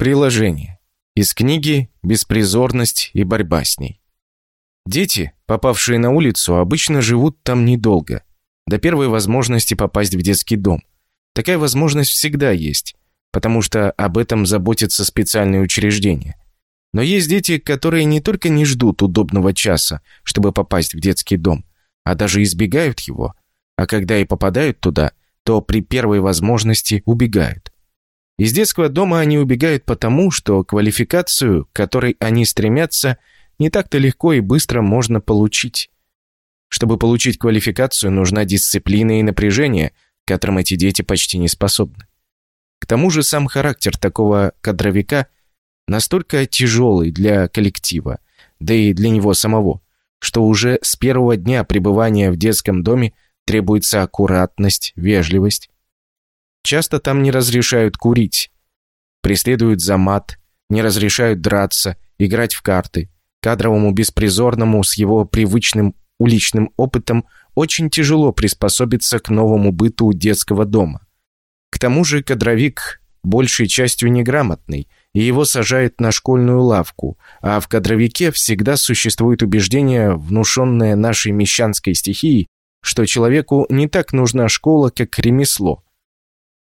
Приложение. Из книги «Беспризорность и борьба с ней». Дети, попавшие на улицу, обычно живут там недолго, до первой возможности попасть в детский дом. Такая возможность всегда есть, потому что об этом заботятся специальные учреждения. Но есть дети, которые не только не ждут удобного часа, чтобы попасть в детский дом, а даже избегают его, а когда и попадают туда, то при первой возможности убегают. Из детского дома они убегают потому, что квалификацию, к которой они стремятся, не так-то легко и быстро можно получить. Чтобы получить квалификацию, нужна дисциплина и напряжение, к которым эти дети почти не способны. К тому же сам характер такого кадровика настолько тяжелый для коллектива, да и для него самого, что уже с первого дня пребывания в детском доме требуется аккуратность, вежливость, Часто там не разрешают курить, преследуют за мат, не разрешают драться, играть в карты. Кадровому беспризорному с его привычным уличным опытом очень тяжело приспособиться к новому быту детского дома. К тому же кадровик большей частью неграмотный, и его сажают на школьную лавку, а в кадровике всегда существует убеждение, внушенное нашей мещанской стихией, что человеку не так нужна школа, как ремесло –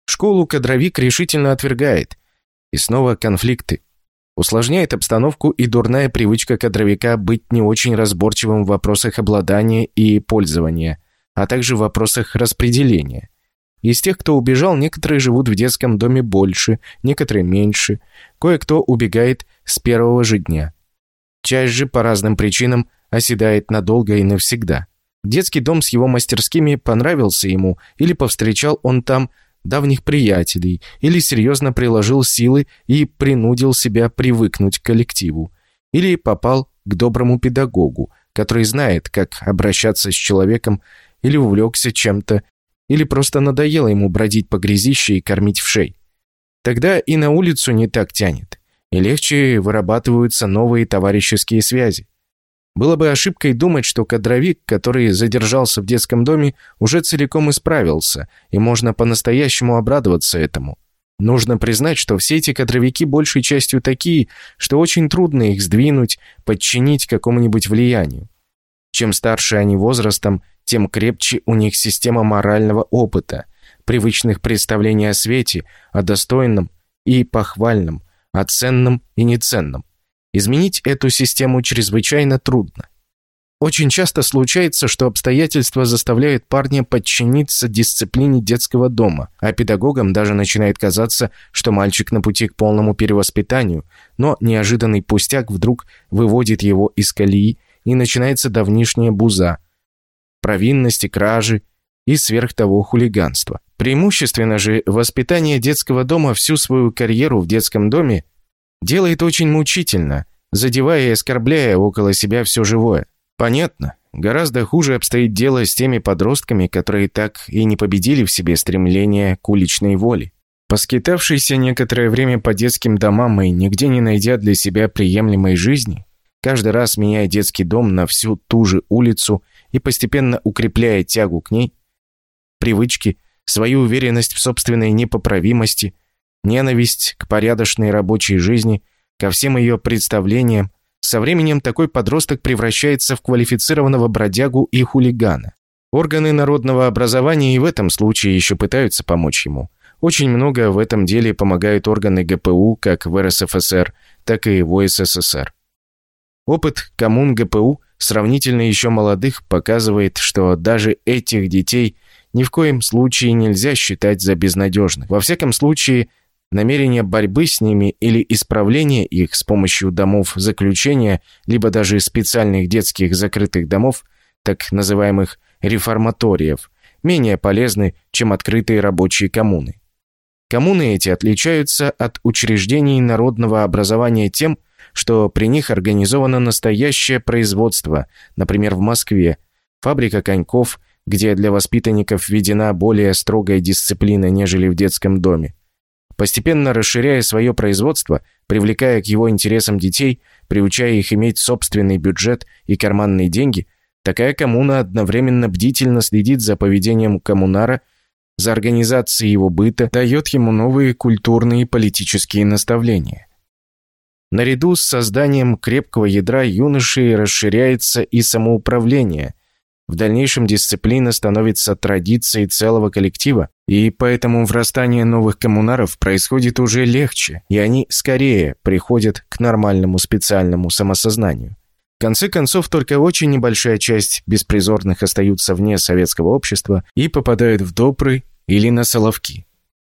Школу кадровик решительно отвергает. И снова конфликты. Усложняет обстановку и дурная привычка кадровика быть не очень разборчивым в вопросах обладания и пользования, а также в вопросах распределения. Из тех, кто убежал, некоторые живут в детском доме больше, некоторые меньше, кое-кто убегает с первого же дня. Часть же по разным причинам оседает надолго и навсегда. Детский дом с его мастерскими понравился ему, или повстречал он там давних приятелей или серьезно приложил силы и принудил себя привыкнуть к коллективу, или попал к доброму педагогу, который знает, как обращаться с человеком, или увлекся чем-то, или просто надоело ему бродить по грязище и кормить в шей. Тогда и на улицу не так тянет, и легче вырабатываются новые товарищеские связи. Было бы ошибкой думать, что кадровик, который задержался в детском доме, уже целиком исправился, и можно по-настоящему обрадоваться этому. Нужно признать, что все эти кадровики большей частью такие, что очень трудно их сдвинуть, подчинить какому-нибудь влиянию. Чем старше они возрастом, тем крепче у них система морального опыта, привычных представлений о свете, о достойном и похвальном, о ценном и неценном. Изменить эту систему чрезвычайно трудно. Очень часто случается, что обстоятельства заставляют парня подчиниться дисциплине детского дома, а педагогам даже начинает казаться, что мальчик на пути к полному перевоспитанию, но неожиданный пустяк вдруг выводит его из колеи, и начинается давнишняя буза, провинности, кражи и сверх того хулиганство. Преимущественно же воспитание детского дома всю свою карьеру в детском доме Делает очень мучительно, задевая и оскорбляя около себя все живое. Понятно, гораздо хуже обстоит дело с теми подростками, которые так и не победили в себе стремление к уличной воле. Поскитавшийся некоторое время по детским домам и нигде не найдя для себя приемлемой жизни, каждый раз меняя детский дом на всю ту же улицу и постепенно укрепляя тягу к ней, привычки, свою уверенность в собственной непоправимости – ненависть к порядочной рабочей жизни, ко всем ее представлениям, со временем такой подросток превращается в квалифицированного бродягу и хулигана. Органы народного образования и в этом случае еще пытаются помочь ему. Очень много в этом деле помогают органы ГПУ как в РСФСР, так и в СССР. Опыт коммун ГПУ, сравнительно еще молодых, показывает, что даже этих детей ни в коем случае нельзя считать за безнадежных. Во всяком случае, намерение борьбы с ними или исправления их с помощью домов заключения, либо даже специальных детских закрытых домов, так называемых реформаториев, менее полезны, чем открытые рабочие коммуны. Коммуны эти отличаются от учреждений народного образования тем, что при них организовано настоящее производство, например, в Москве, фабрика коньков, где для воспитанников введена более строгая дисциплина, нежели в детском доме. Постепенно расширяя свое производство, привлекая к его интересам детей, приучая их иметь собственный бюджет и карманные деньги, такая коммуна одновременно бдительно следит за поведением коммунара, за организацией его быта, дает ему новые культурные и политические наставления. Наряду с созданием крепкого ядра юношей расширяется и самоуправление. В дальнейшем дисциплина становится традицией целого коллектива, и поэтому врастание новых коммунаров происходит уже легче, и они скорее приходят к нормальному специальному самосознанию. В конце концов, только очень небольшая часть беспризорных остаются вне советского общества и попадают в допры или на соловки.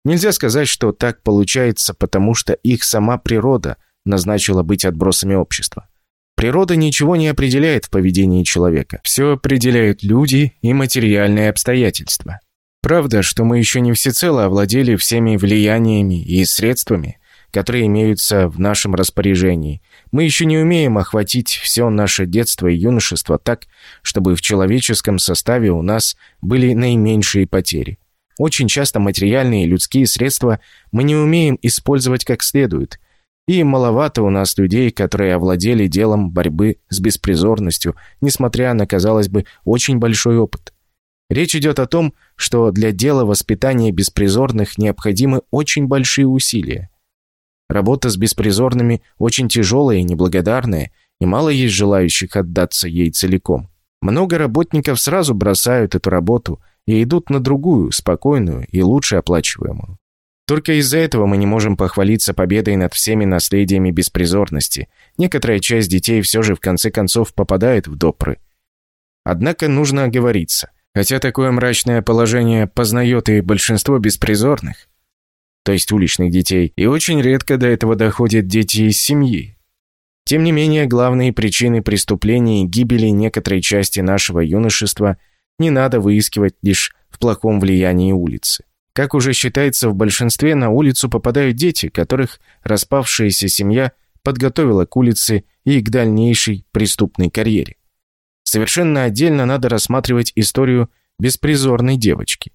Нельзя сказать, что так получается, потому что их сама природа назначила быть отбросами общества. Природа ничего не определяет в поведении человека. Все определяют люди и материальные обстоятельства. Правда, что мы еще не всецело овладели всеми влияниями и средствами, которые имеются в нашем распоряжении. Мы еще не умеем охватить все наше детство и юношество так, чтобы в человеческом составе у нас были наименьшие потери. Очень часто материальные и людские средства мы не умеем использовать как следует. И маловато у нас людей, которые овладели делом борьбы с беспризорностью, несмотря на, казалось бы, очень большой опыт. Речь идет о том, что для дела воспитания беспризорных необходимы очень большие усилия. Работа с беспризорными очень тяжелая и неблагодарная, и мало есть желающих отдаться ей целиком. Много работников сразу бросают эту работу и идут на другую, спокойную и лучше оплачиваемую. Только из-за этого мы не можем похвалиться победой над всеми наследиями беспризорности. Некоторая часть детей все же в конце концов попадает в допры. Однако нужно оговориться. Хотя такое мрачное положение познает и большинство беспризорных, то есть уличных детей, и очень редко до этого доходят дети из семьи. Тем не менее, главные причины преступлений и гибели некоторой части нашего юношества не надо выискивать лишь в плохом влиянии улицы. Как уже считается, в большинстве на улицу попадают дети, которых распавшаяся семья подготовила к улице и к дальнейшей преступной карьере. Совершенно отдельно надо рассматривать историю беспризорной девочки.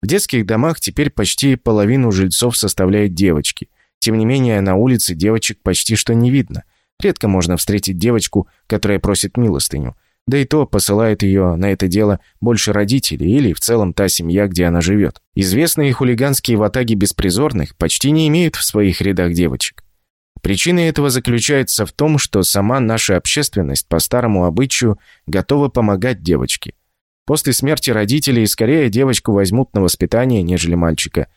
В детских домах теперь почти половину жильцов составляют девочки. Тем не менее, на улице девочек почти что не видно. Редко можно встретить девочку, которая просит милостыню. Да и то посылает ее на это дело больше родителей или в целом та семья, где она живет. Известные хулиганские ватаги беспризорных почти не имеют в своих рядах девочек. Причина этого заключается в том, что сама наша общественность по старому обычаю готова помогать девочке – После смерти родителей скорее девочку возьмут на воспитание, нежели мальчика,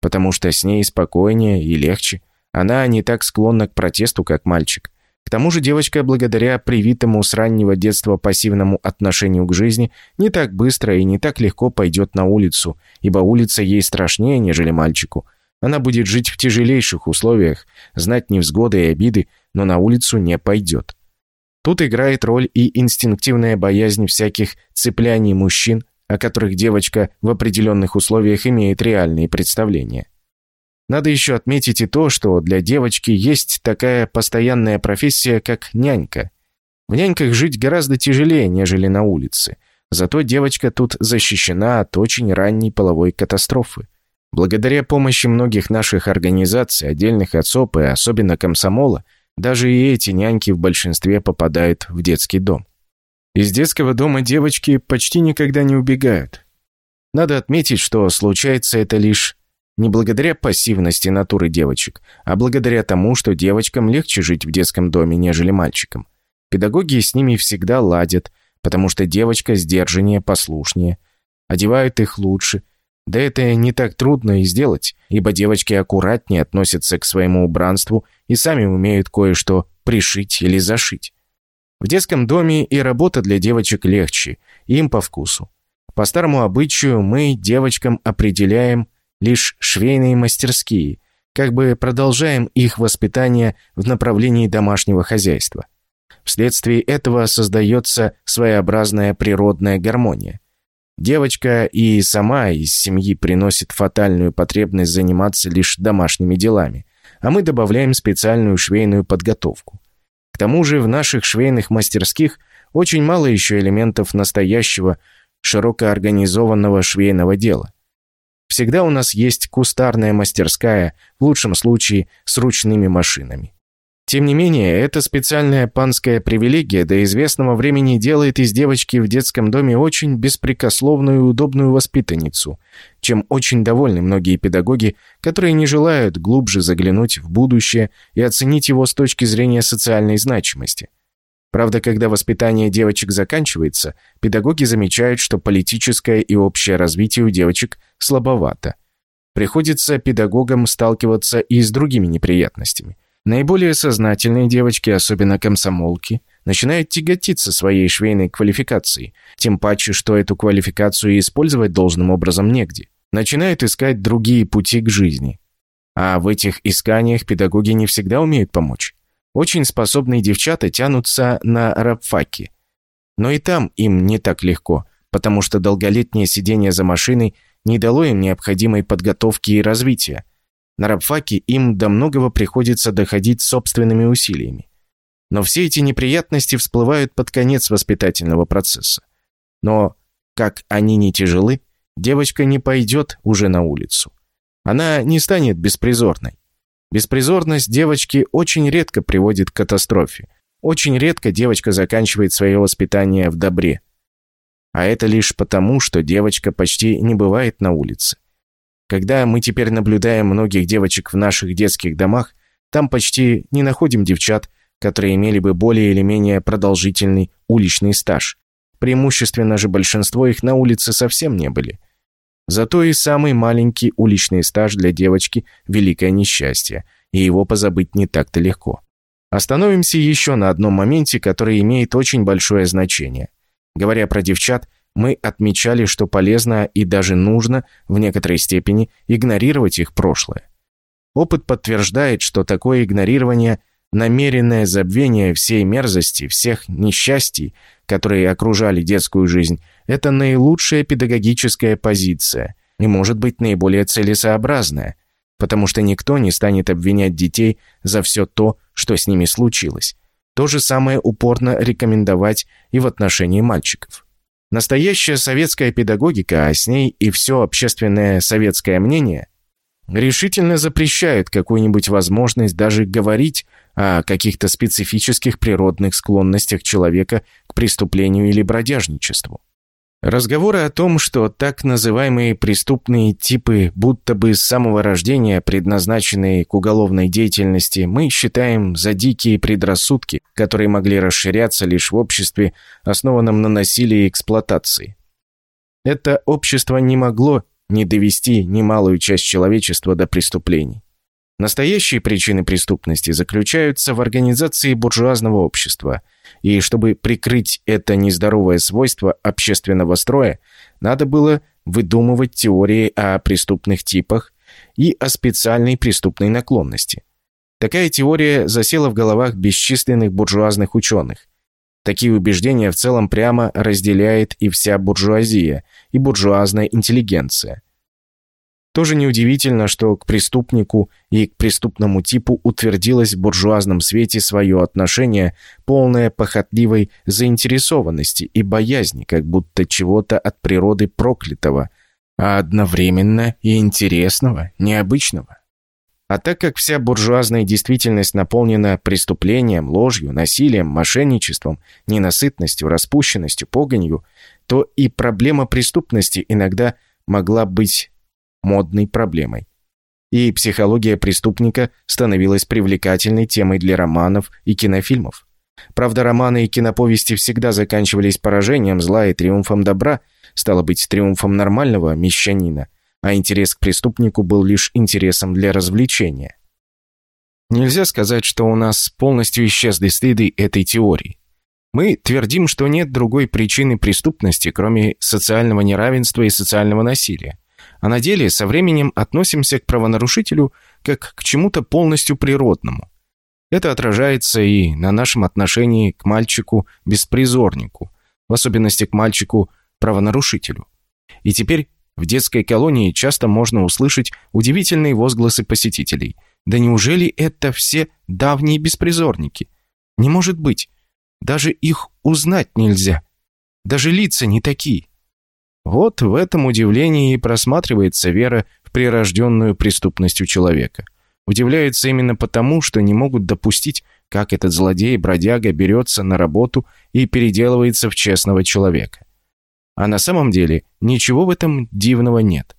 потому что с ней спокойнее и легче. Она не так склонна к протесту, как мальчик. К тому же девочка, благодаря привитому с раннего детства пассивному отношению к жизни, не так быстро и не так легко пойдет на улицу, ибо улица ей страшнее, нежели мальчику. Она будет жить в тяжелейших условиях, знать невзгоды и обиды, но на улицу не пойдет. Тут играет роль и инстинктивная боязнь всяких цепляний мужчин, о которых девочка в определенных условиях имеет реальные представления. Надо еще отметить и то, что для девочки есть такая постоянная профессия, как нянька. В няньках жить гораздо тяжелее, нежели на улице. Зато девочка тут защищена от очень ранней половой катастрофы. Благодаря помощи многих наших организаций, отдельных отцов и особенно комсомола, даже и эти няньки в большинстве попадают в детский дом. Из детского дома девочки почти никогда не убегают. Надо отметить, что случается это лишь не благодаря пассивности натуры девочек, а благодаря тому, что девочкам легче жить в детском доме, нежели мальчикам. Педагоги с ними всегда ладят, потому что девочка сдержаннее, послушнее, одевают их лучше – да это не так трудно и сделать, ибо девочки аккуратнее относятся к своему убранству и сами умеют кое-что пришить или зашить. В детском доме и работа для девочек легче, им по вкусу. По старому обычаю мы девочкам определяем лишь швейные мастерские, как бы продолжаем их воспитание в направлении домашнего хозяйства. Вследствие этого создается своеобразная природная гармония. Девочка и сама из семьи приносит фатальную потребность заниматься лишь домашними делами, а мы добавляем специальную швейную подготовку. К тому же в наших швейных мастерских очень мало еще элементов настоящего, широко организованного швейного дела. Всегда у нас есть кустарная мастерская, в лучшем случае с ручными машинами. Тем не менее, эта специальная панская привилегия до известного времени делает из девочки в детском доме очень беспрекословную и удобную воспитанницу, чем очень довольны многие педагоги, которые не желают глубже заглянуть в будущее и оценить его с точки зрения социальной значимости. Правда, когда воспитание девочек заканчивается, педагоги замечают, что политическое и общее развитие у девочек слабовато. Приходится педагогам сталкиваться и с другими неприятностями – Наиболее сознательные девочки, особенно комсомолки, начинают тяготиться своей швейной квалификацией, тем паче, что эту квалификацию использовать должным образом негде. Начинают искать другие пути к жизни. А в этих исканиях педагоги не всегда умеют помочь. Очень способные девчата тянутся на рабфаки. Но и там им не так легко, потому что долголетнее сидение за машиной не дало им необходимой подготовки и развития, на рабфаке им до многого приходится доходить собственными усилиями. Но все эти неприятности всплывают под конец воспитательного процесса. Но, как они не тяжелы, девочка не пойдет уже на улицу. Она не станет беспризорной. Беспризорность девочки очень редко приводит к катастрофе. Очень редко девочка заканчивает свое воспитание в добре. А это лишь потому, что девочка почти не бывает на улице. Когда мы теперь наблюдаем многих девочек в наших детских домах, там почти не находим девчат, которые имели бы более или менее продолжительный уличный стаж. Преимущественно же большинство их на улице совсем не были. Зато и самый маленький уличный стаж для девочки – великое несчастье, и его позабыть не так-то легко. Остановимся еще на одном моменте, который имеет очень большое значение. Говоря про девчат, мы отмечали, что полезно и даже нужно в некоторой степени игнорировать их прошлое. Опыт подтверждает, что такое игнорирование – намеренное забвение всей мерзости, всех несчастий, которые окружали детскую жизнь, это наилучшая педагогическая позиция и может быть наиболее целесообразная, потому что никто не станет обвинять детей за все то, что с ними случилось. То же самое упорно рекомендовать и в отношении мальчиков. Настоящая советская педагогика, а с ней и все общественное советское мнение, решительно запрещают какую-нибудь возможность даже говорить о каких-то специфических природных склонностях человека к преступлению или бродяжничеству. Разговоры о том, что так называемые преступные типы будто бы с самого рождения предназначенные к уголовной деятельности, мы считаем за дикие предрассудки, которые могли расширяться лишь в обществе, основанном на насилии и эксплуатации. Это общество не могло не довести немалую часть человечества до преступлений. Настоящие причины преступности заключаются в организации буржуазного общества, и чтобы прикрыть это нездоровое свойство общественного строя, надо было выдумывать теории о преступных типах и о специальной преступной наклонности. Такая теория засела в головах бесчисленных буржуазных ученых. Такие убеждения в целом прямо разделяет и вся буржуазия, и буржуазная интеллигенция. Тоже неудивительно, что к преступнику и к преступному типу утвердилось в буржуазном свете свое отношение, полное похотливой заинтересованности и боязни, как будто чего-то от природы проклятого, а одновременно и интересного, необычного. А так как вся буржуазная действительность наполнена преступлением, ложью, насилием, мошенничеством, ненасытностью, распущенностью, погонью, то и проблема преступности иногда могла быть модной проблемой. И психология преступника становилась привлекательной темой для романов и кинофильмов. Правда, романы и киноповести всегда заканчивались поражением зла и триумфом добра, стало быть, триумфом нормального мещанина, а интерес к преступнику был лишь интересом для развлечения. Нельзя сказать, что у нас полностью исчезли следы этой теории. Мы твердим, что нет другой причины преступности, кроме социального неравенства и социального насилия а на деле со временем относимся к правонарушителю как к чему-то полностью природному. Это отражается и на нашем отношении к мальчику-беспризорнику, в особенности к мальчику-правонарушителю. И теперь в детской колонии часто можно услышать удивительные возгласы посетителей. Да неужели это все давние беспризорники? Не может быть. Даже их узнать нельзя. Даже лица не такие. Вот в этом удивлении и просматривается вера в прирожденную преступность у человека. Удивляются именно потому, что не могут допустить, как этот злодей-бродяга берется на работу и переделывается в честного человека. А на самом деле ничего в этом дивного нет.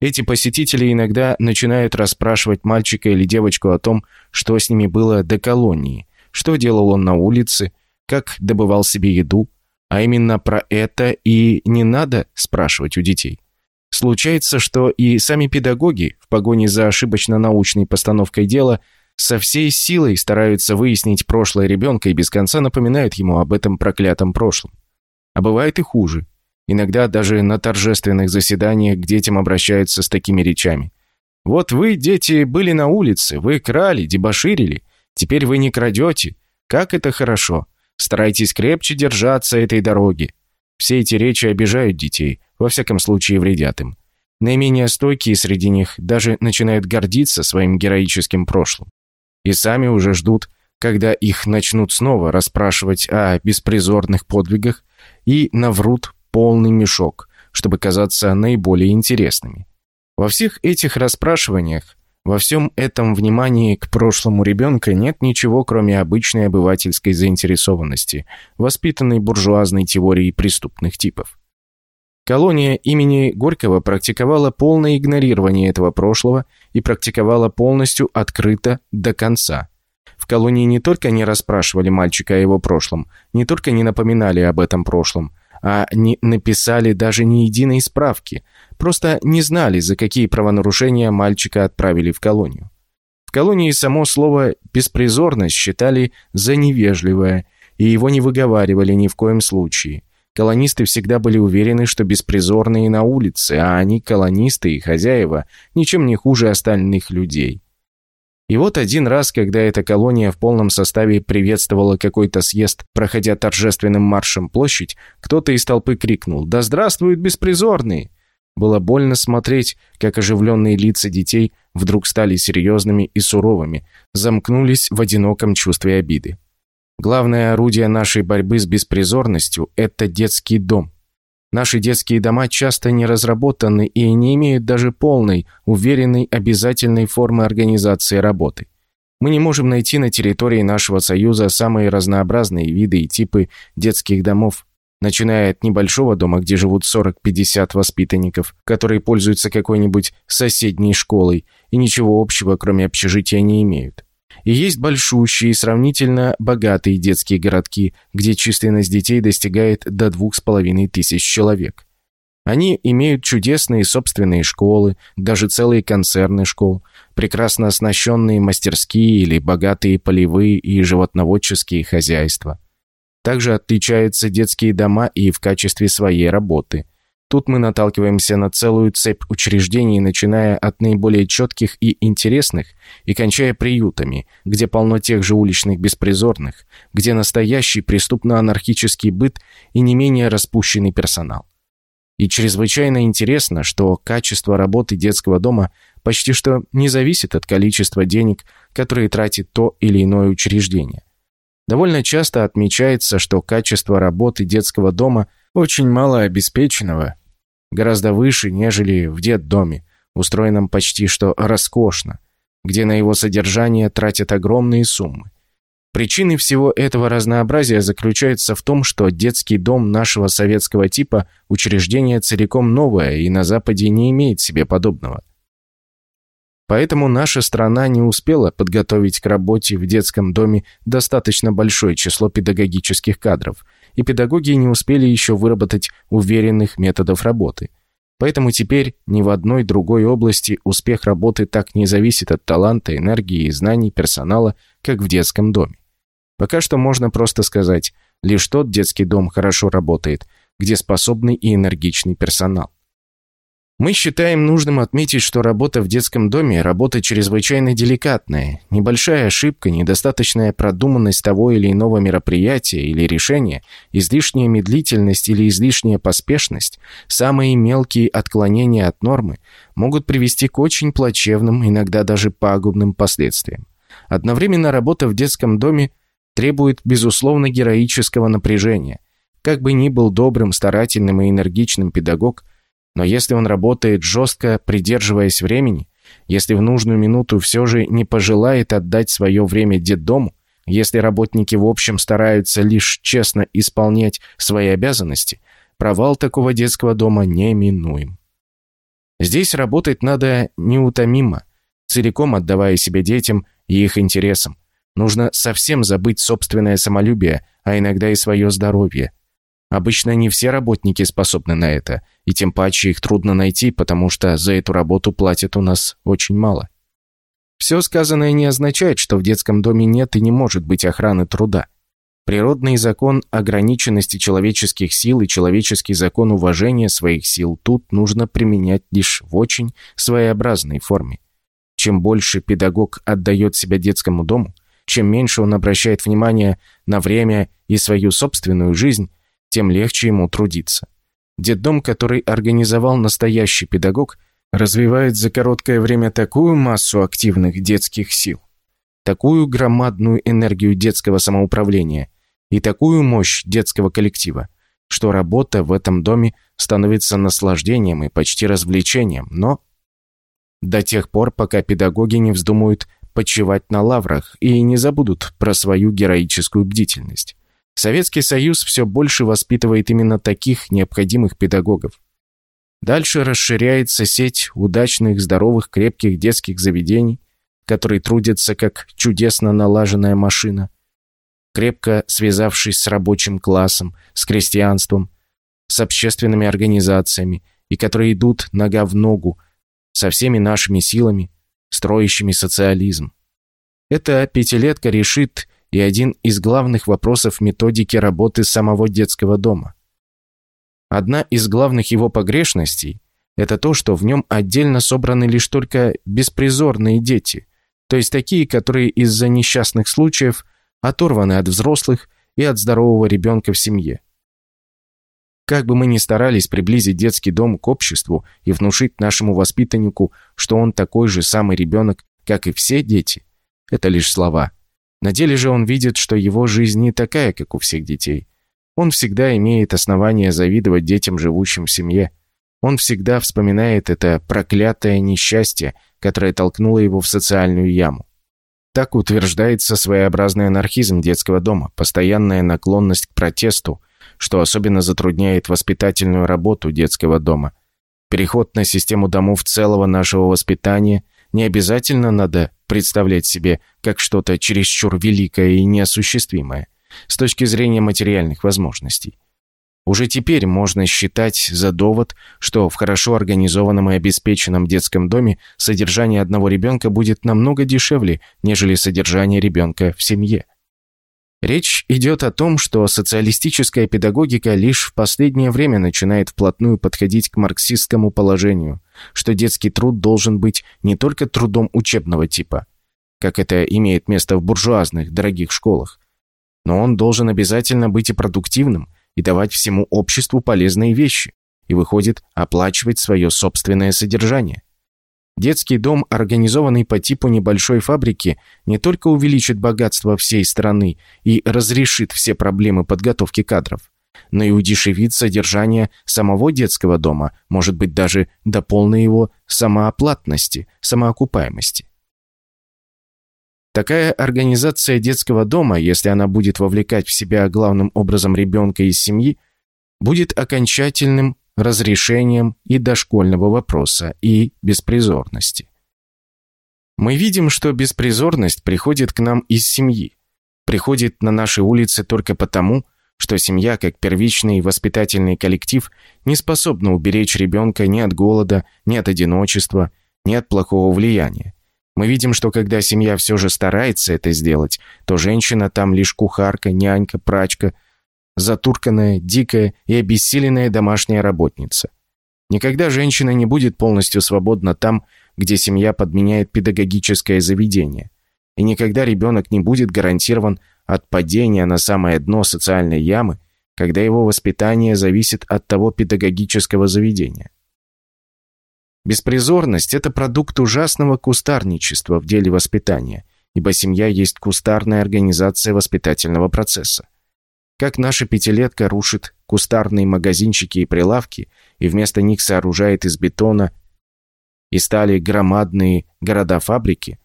Эти посетители иногда начинают расспрашивать мальчика или девочку о том, что с ними было до колонии, что делал он на улице, как добывал себе еду, а именно про это и не надо спрашивать у детей. Случается, что и сами педагоги в погоне за ошибочно-научной постановкой дела со всей силой стараются выяснить прошлое ребенка и без конца напоминают ему об этом проклятом прошлом. А бывает и хуже. Иногда даже на торжественных заседаниях к детям обращаются с такими речами. «Вот вы, дети, были на улице, вы крали, дебоширили. Теперь вы не крадете. Как это хорошо. Старайтесь крепче держаться этой дороги. Все эти речи обижают детей, во всяком случае вредят им. Наименее стойкие среди них даже начинают гордиться своим героическим прошлым. И сами уже ждут, когда их начнут снова расспрашивать о беспризорных подвигах и наврут полный мешок, чтобы казаться наиболее интересными. Во всех этих расспрашиваниях во всем этом внимании к прошлому ребенка нет ничего, кроме обычной обывательской заинтересованности, воспитанной буржуазной теорией преступных типов. Колония имени Горького практиковала полное игнорирование этого прошлого и практиковала полностью открыто до конца. В колонии не только не расспрашивали мальчика о его прошлом, не только не напоминали об этом прошлом, а не написали даже ни единой справки, просто не знали, за какие правонарушения мальчика отправили в колонию. В колонии само слово «беспризорность» считали за невежливое, и его не выговаривали ни в коем случае. Колонисты всегда были уверены, что беспризорные на улице, а они, колонисты и хозяева, ничем не хуже остальных людей. И вот один раз, когда эта колония в полном составе приветствовала какой-то съезд, проходя торжественным маршем площадь, кто-то из толпы крикнул «Да здравствуют беспризорные!». Было больно смотреть, как оживленные лица детей вдруг стали серьезными и суровыми, замкнулись в одиноком чувстве обиды. Главное орудие нашей борьбы с беспризорностью – это детский дом. Наши детские дома часто не разработаны и не имеют даже полной, уверенной, обязательной формы организации работы. Мы не можем найти на территории нашего Союза самые разнообразные виды и типы детских домов, начиная от небольшого дома, где живут 40-50 воспитанников, которые пользуются какой-нибудь соседней школой и ничего общего, кроме общежития, не имеют. И есть большущие и сравнительно богатые детские городки, где численность детей достигает до двух с половиной тысяч человек. Они имеют чудесные собственные школы, даже целые концерны школ, прекрасно оснащенные мастерские или богатые полевые и животноводческие хозяйства. Также отличаются детские дома и в качестве своей работы – Тут мы наталкиваемся на целую цепь учреждений, начиная от наиболее четких и интересных и кончая приютами, где полно тех же уличных беспризорных, где настоящий преступно-анархический быт и не менее распущенный персонал. И чрезвычайно интересно, что качество работы детского дома почти что не зависит от количества денег, которые тратит то или иное учреждение. Довольно часто отмечается, что качество работы детского дома – очень малообеспеченного, гораздо выше, нежели в детдоме, устроенном почти что роскошно, где на его содержание тратят огромные суммы. Причиной всего этого разнообразия заключается в том, что детский дом нашего советского типа – учреждение целиком новое и на Западе не имеет себе подобного. Поэтому наша страна не успела подготовить к работе в детском доме достаточно большое число педагогических кадров, и педагоги не успели еще выработать уверенных методов работы. Поэтому теперь ни в одной другой области успех работы так не зависит от таланта, энергии и знаний персонала, как в детском доме. Пока что можно просто сказать, лишь тот детский дом хорошо работает, где способный и энергичный персонал. Мы считаем нужным отметить, что работа в детском доме – работа чрезвычайно деликатная. Небольшая ошибка, недостаточная продуманность того или иного мероприятия или решения, излишняя медлительность или излишняя поспешность, самые мелкие отклонения от нормы могут привести к очень плачевным, иногда даже пагубным последствиям. Одновременно работа в детском доме требует, безусловно, героического напряжения. Как бы ни был добрым, старательным и энергичным педагог – но если он работает жестко, придерживаясь времени, если в нужную минуту все же не пожелает отдать свое время детдому, если работники в общем стараются лишь честно исполнять свои обязанности, провал такого детского дома неминуем. Здесь работать надо неутомимо, целиком отдавая себя детям и их интересам. Нужно совсем забыть собственное самолюбие, а иногда и свое здоровье. Обычно не все работники способны на это, и тем паче их трудно найти, потому что за эту работу платят у нас очень мало. Все сказанное не означает, что в детском доме нет и не может быть охраны труда. Природный закон ограниченности человеческих сил и человеческий закон уважения своих сил тут нужно применять лишь в очень своеобразной форме. Чем больше педагог отдает себя детскому дому, чем меньше он обращает внимание на время и свою собственную жизнь, тем легче ему трудиться. Детдом, который организовал настоящий педагог, развивает за короткое время такую массу активных детских сил, такую громадную энергию детского самоуправления и такую мощь детского коллектива, что работа в этом доме становится наслаждением и почти развлечением, но до тех пор, пока педагоги не вздумают почивать на лаврах и не забудут про свою героическую бдительность. Советский Союз все больше воспитывает именно таких необходимых педагогов. Дальше расширяется сеть удачных, здоровых, крепких детских заведений, которые трудятся как чудесно налаженная машина, крепко связавшись с рабочим классом, с крестьянством, с общественными организациями, и которые идут нога в ногу со всеми нашими силами, строящими социализм. Эта пятилетка решит и один из главных вопросов методики работы самого детского дома. Одна из главных его погрешностей – это то, что в нем отдельно собраны лишь только беспризорные дети, то есть такие, которые из-за несчастных случаев оторваны от взрослых и от здорового ребенка в семье. Как бы мы ни старались приблизить детский дом к обществу и внушить нашему воспитаннику, что он такой же самый ребенок, как и все дети, это лишь слова. На деле же он видит, что его жизнь не такая, как у всех детей. Он всегда имеет основания завидовать детям, живущим в семье. Он всегда вспоминает это проклятое несчастье, которое толкнуло его в социальную яму. Так утверждается своеобразный анархизм детского дома, постоянная наклонность к протесту, что особенно затрудняет воспитательную работу детского дома. Переход на систему домов целого нашего воспитания не обязательно надо представлять себе как что-то чересчур великое и неосуществимое с точки зрения материальных возможностей. Уже теперь можно считать за довод, что в хорошо организованном и обеспеченном детском доме содержание одного ребенка будет намного дешевле, нежели содержание ребенка в семье. Речь идет о том, что социалистическая педагогика лишь в последнее время начинает вплотную подходить к марксистскому положению, что детский труд должен быть не только трудом учебного типа, как это имеет место в буржуазных дорогих школах, но он должен обязательно быть и продуктивным, и давать всему обществу полезные вещи, и выходит оплачивать свое собственное содержание. Детский дом, организованный по типу небольшой фабрики, не только увеличит богатство всей страны и разрешит все проблемы подготовки кадров, но и удешевит содержание самого детского дома, может быть даже до полной его самооплатности, самоокупаемости. Такая организация детского дома, если она будет вовлекать в себя главным образом ребенка из семьи, будет окончательным разрешением и дошкольного вопроса, и беспризорности. Мы видим, что беспризорность приходит к нам из семьи, приходит на наши улицы только потому, что семья, как первичный воспитательный коллектив, не способна уберечь ребенка ни от голода, ни от одиночества, ни от плохого влияния. Мы видим, что когда семья все же старается это сделать, то женщина там лишь кухарка, нянька, прачка, затурканная, дикая и обессиленная домашняя работница. Никогда женщина не будет полностью свободна там, где семья подменяет педагогическое заведение. И никогда ребенок не будет гарантирован от падения на самое дно социальной ямы, когда его воспитание зависит от того педагогического заведения. Беспризорность – это продукт ужасного кустарничества в деле воспитания, ибо семья есть кустарная организация воспитательного процесса. Как наша пятилетка рушит кустарные магазинчики и прилавки и вместо них сооружает из бетона и стали громадные города-фабрики,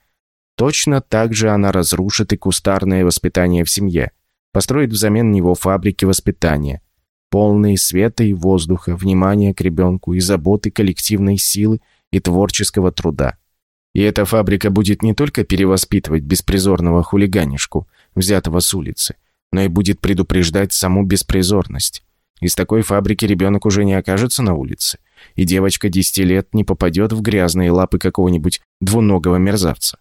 точно так же она разрушит и кустарное воспитание в семье, построит взамен него фабрики воспитания, полные света и воздуха, внимания к ребенку и заботы коллективной силы и творческого труда. И эта фабрика будет не только перевоспитывать беспризорного хулиганишку, взятого с улицы, но и будет предупреждать саму беспризорность. Из такой фабрики ребенок уже не окажется на улице, и девочка 10 лет не попадет в грязные лапы какого-нибудь двуногого мерзавца.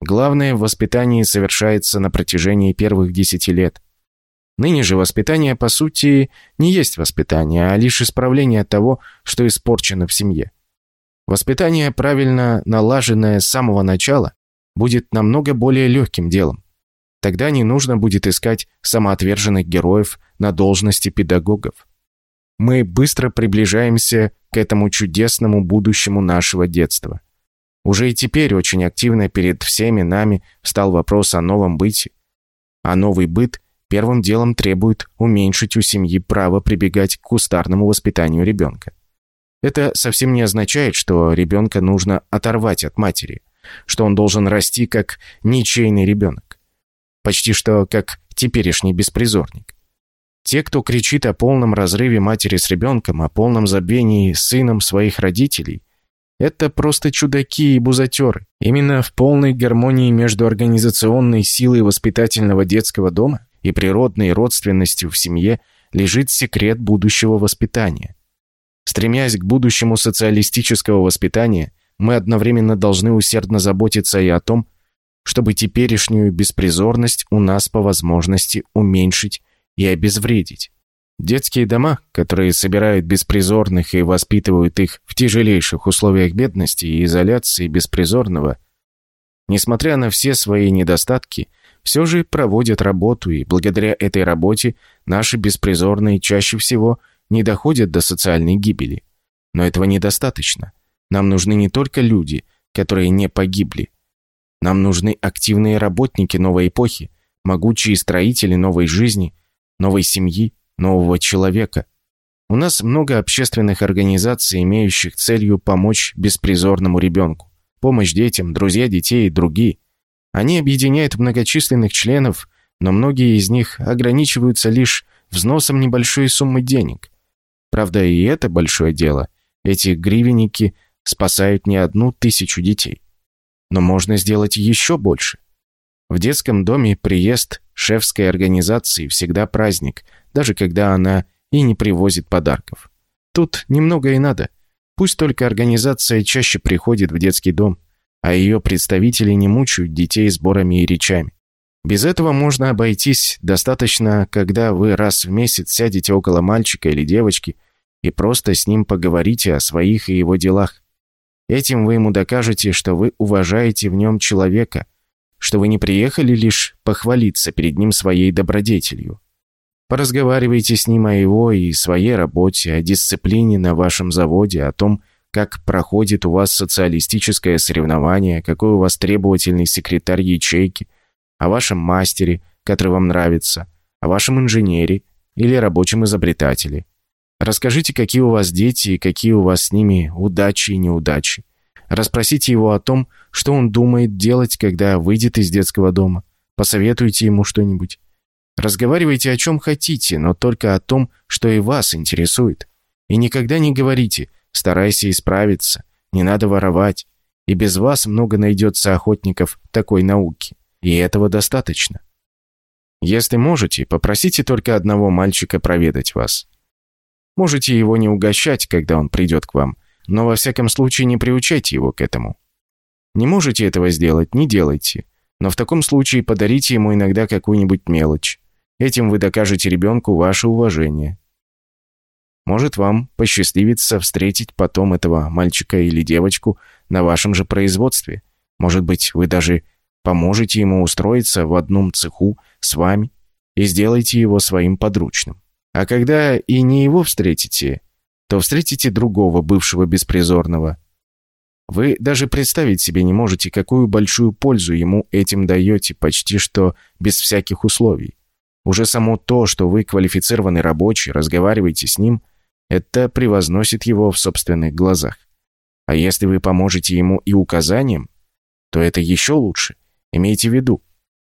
Главное в воспитании совершается на протяжении первых 10 лет. Ныне же воспитание, по сути, не есть воспитание, а лишь исправление того, что испорчено в семье. Воспитание, правильно налаженное с самого начала, будет намного более легким делом. Тогда не нужно будет искать самоотверженных героев на должности педагогов. Мы быстро приближаемся к этому чудесному будущему нашего детства. Уже и теперь очень активно перед всеми нами встал вопрос о новом быте. А новый быт первым делом требует уменьшить у семьи право прибегать к кустарному воспитанию ребенка. Это совсем не означает, что ребенка нужно оторвать от матери, что он должен расти как ничейный ребенок. Почти что как теперешний беспризорник. Те, кто кричит о полном разрыве матери с ребенком, о полном забвении сыном своих родителей, это просто чудаки и бузатеры. Именно в полной гармонии между организационной силой воспитательного детского дома и природной родственностью в семье лежит секрет будущего воспитания. Стремясь к будущему социалистического воспитания, мы одновременно должны усердно заботиться и о том, чтобы теперешнюю беспризорность у нас по возможности уменьшить и обезвредить. Детские дома, которые собирают беспризорных и воспитывают их в тяжелейших условиях бедности и изоляции беспризорного, несмотря на все свои недостатки, все же проводят работу, и благодаря этой работе наши беспризорные чаще всего не доходят до социальной гибели. Но этого недостаточно. Нам нужны не только люди, которые не погибли, нам нужны активные работники новой эпохи, могучие строители новой жизни, новой семьи, нового человека. У нас много общественных организаций, имеющих целью помочь беспризорному ребенку. Помощь детям, друзья детей и другие. Они объединяют многочисленных членов, но многие из них ограничиваются лишь взносом небольшой суммы денег. Правда, и это большое дело. Эти гривенники спасают не одну тысячу детей. Но можно сделать еще больше. В детском доме приезд шефской организации всегда праздник, даже когда она и не привозит подарков. Тут немного и надо. Пусть только организация чаще приходит в детский дом, а ее представители не мучают детей сборами и речами. Без этого можно обойтись достаточно, когда вы раз в месяц сядете около мальчика или девочки и просто с ним поговорите о своих и его делах. Этим вы ему докажете, что вы уважаете в нем человека, что вы не приехали лишь похвалиться перед ним своей добродетелью. Поразговаривайте с ним о его и своей работе, о дисциплине на вашем заводе, о том, как проходит у вас социалистическое соревнование, какой у вас требовательный секретарь ячейки, о вашем мастере, который вам нравится, о вашем инженере или рабочем изобретателе. Расскажите, какие у вас дети и какие у вас с ними удачи и неудачи. Расспросите его о том, что он думает делать, когда выйдет из детского дома. Посоветуйте ему что-нибудь. Разговаривайте о чем хотите, но только о том, что и вас интересует. И никогда не говорите «старайся исправиться», «не надо воровать», и без вас много найдется охотников такой науки. И этого достаточно. Если можете, попросите только одного мальчика проведать вас. Можете его не угощать, когда он придет к вам, но во всяком случае не приучайте его к этому. Не можете этого сделать, не делайте. Но в таком случае подарите ему иногда какую-нибудь мелочь. Этим вы докажете ребенку ваше уважение. Может, вам посчастливится встретить потом этого мальчика или девочку на вашем же производстве. Может быть, вы даже поможете ему устроиться в одном цеху с вами и сделаете его своим подручным. А когда и не его встретите, то встретите другого бывшего беспризорного. Вы даже представить себе не можете, какую большую пользу ему этим даете почти что без всяких условий. Уже само то, что вы квалифицированный рабочий, разговариваете с ним, это превозносит его в собственных глазах. А если вы поможете ему и указанием, то это еще лучше. Имейте в виду,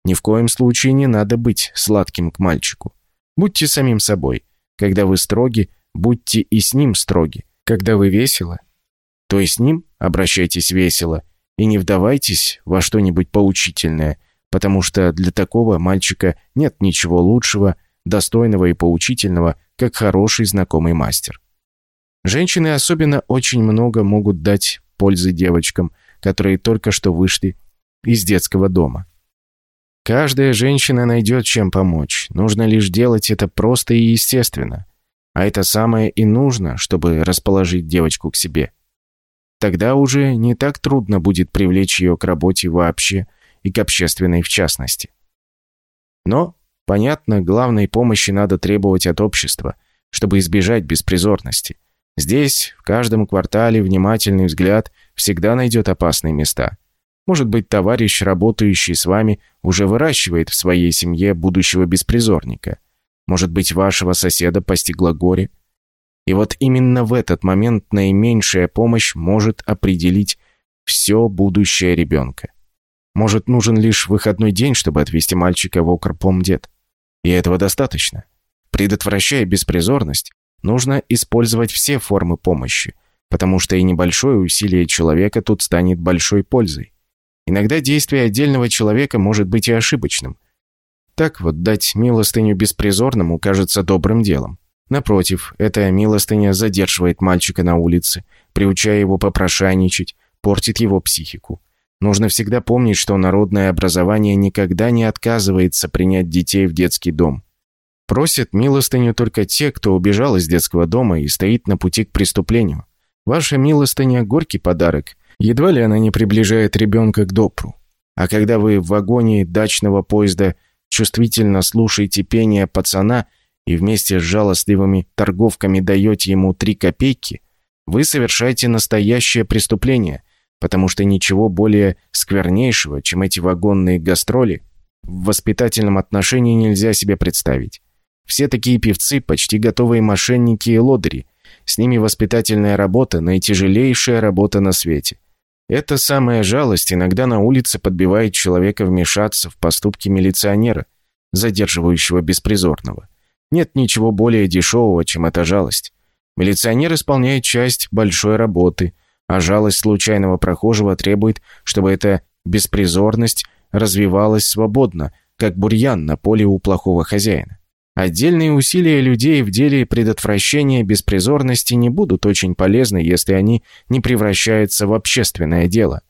ни в коем случае не надо быть сладким к мальчику. Будьте самим собой. Когда вы строги, будьте и с ним строги. Когда вы весело, то и с ним обращайтесь весело и не вдавайтесь во что-нибудь поучительное, потому что для такого мальчика нет ничего лучшего, достойного и поучительного, как хороший знакомый мастер. Женщины особенно очень много могут дать пользы девочкам, которые только что вышли из детского дома. Каждая женщина найдет чем помочь, нужно лишь делать это просто и естественно. А это самое и нужно, чтобы расположить девочку к себе. Тогда уже не так трудно будет привлечь ее к работе вообще и к общественной в частности. Но, понятно, главной помощи надо требовать от общества, чтобы избежать беспризорности. Здесь, в каждом квартале, внимательный взгляд всегда найдет опасные места. Может быть, товарищ, работающий с вами, уже выращивает в своей семье будущего беспризорника. Может быть, вашего соседа постигло горе. И вот именно в этот момент наименьшая помощь может определить все будущее ребенка. Может, нужен лишь выходной день, чтобы отвезти мальчика в окрпомдет. И этого достаточно. Предотвращая беспризорность, нужно использовать все формы помощи, потому что и небольшое усилие человека тут станет большой пользой. Иногда действие отдельного человека может быть и ошибочным. Так вот, дать милостыню беспризорному кажется добрым делом. Напротив, эта милостыня задерживает мальчика на улице, приучая его попрошайничать, портит его психику. Нужно всегда помнить, что народное образование никогда не отказывается принять детей в детский дом. Просят милостыню только те, кто убежал из детского дома и стоит на пути к преступлению. Ваша милостыня – горький подарок. Едва ли она не приближает ребенка к допру. А когда вы в вагоне дачного поезда чувствительно слушаете пение пацана и вместе с жалостливыми торговками даете ему три копейки, вы совершаете настоящее преступление, потому что ничего более сквернейшего, чем эти вагонные гастроли, в воспитательном отношении нельзя себе представить. Все такие певцы почти готовые мошенники и лодыри. С ними воспитательная работа – наитяжелейшая работа на свете. Эта самая жалость иногда на улице подбивает человека вмешаться в поступки милиционера, задерживающего беспризорного. Нет ничего более дешевого, чем эта жалость. Милиционер исполняет часть большой работы, а жалость случайного прохожего требует, чтобы эта беспризорность развивалась свободно, как бурьян на поле у плохого хозяина. Отдельные усилия людей в деле предотвращения беспризорности не будут очень полезны, если они не превращаются в общественное дело.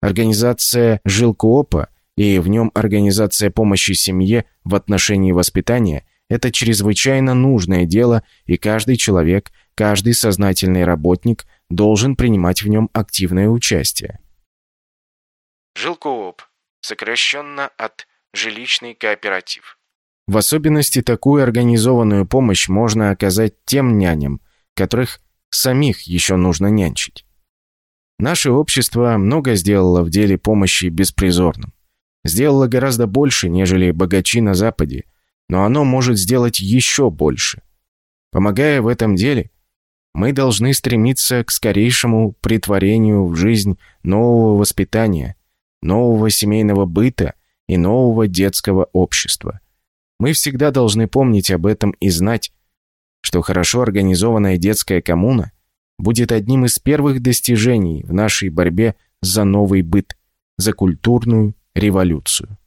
Организация жилкоопа и в нем организация помощи семье в отношении воспитания – это чрезвычайно нужное дело, и каждый человек, каждый сознательный работник должен принимать в нем активное участие. Жилкооп, сокращенно от жилищный кооператив. В особенности такую организованную помощь можно оказать тем няням, которых самих еще нужно нянчить. Наше общество много сделало в деле помощи беспризорным. Сделало гораздо больше, нежели богачи на Западе, но оно может сделать еще больше. Помогая в этом деле, мы должны стремиться к скорейшему притворению в жизнь нового воспитания, нового семейного быта и нового детского общества – мы всегда должны помнить об этом и знать, что хорошо организованная детская коммуна будет одним из первых достижений в нашей борьбе за новый быт, за культурную революцию.